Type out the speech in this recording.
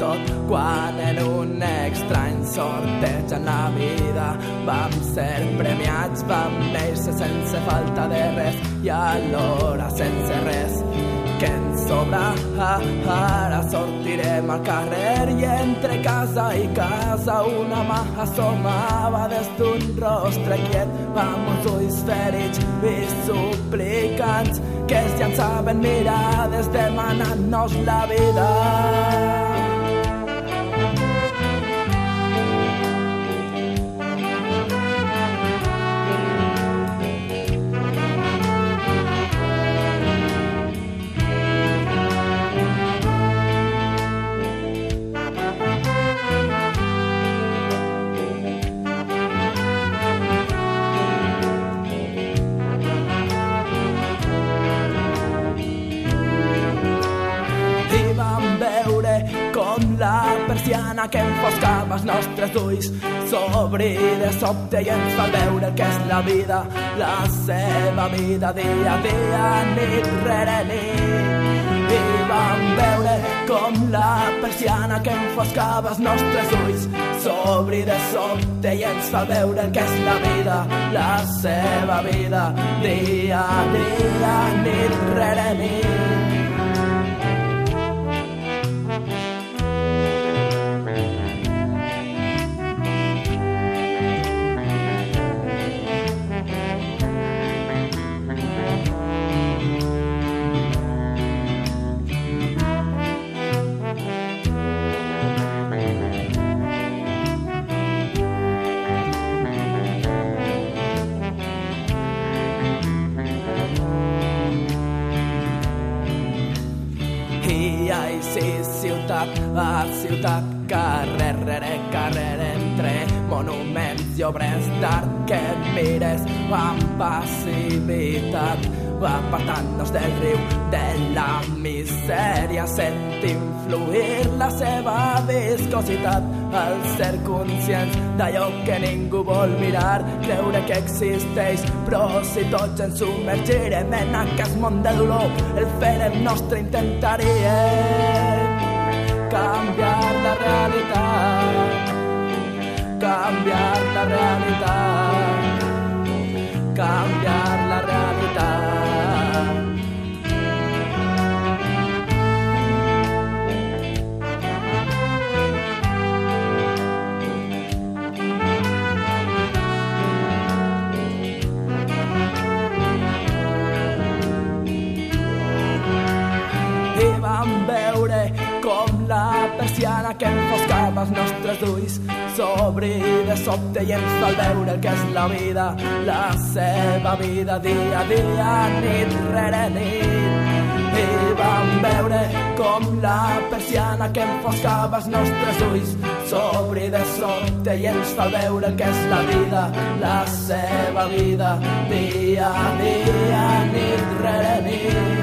tot quan en un estrany sorteig en la vida vam ser premiats, vam néixer sense falta de res i alhora sense res que ens sobra. Ah, ara sortirem al carrer i entre casa i casa una mà assomava des d'un rostre quiet amb uns ulls ferits i suplicants que es llançaven mirades demanant-nos la vida. Persiana que enfoscava els nostres ulls s'obri de sobte i ens fa veure que és la vida, la seva vida, dia a dia, nit rere nit. I vam veure com la persiana que enfoscava els nostres ulls s'obri de sobte i ens fa veure que és la vida, la seva vida, dia a dia, nit rere nit. Així ciutat a ciutat, carrer rere carrer, entre monuments i obres d'art. Que mires amb passivitat, apartant-nos del riu de la misèria, sentim fluir la seva viscositat. Al ser conscients d'allò que ningú vol mirar, creure que existeix, però si tots ens submergirem en aquest món de dolor, el farem nostre, intentaríem persiana que enfoscava els nostres ulls s'obri de sobte i ens fa veure el que és la vida, la seva vida, dia a dia, nit rere nit. I vam veure com la persiana que enfoscava els nostres ulls s'obri de sobte i ens fa veure el que és la vida, la seva vida, dia a dia, nit rere nit.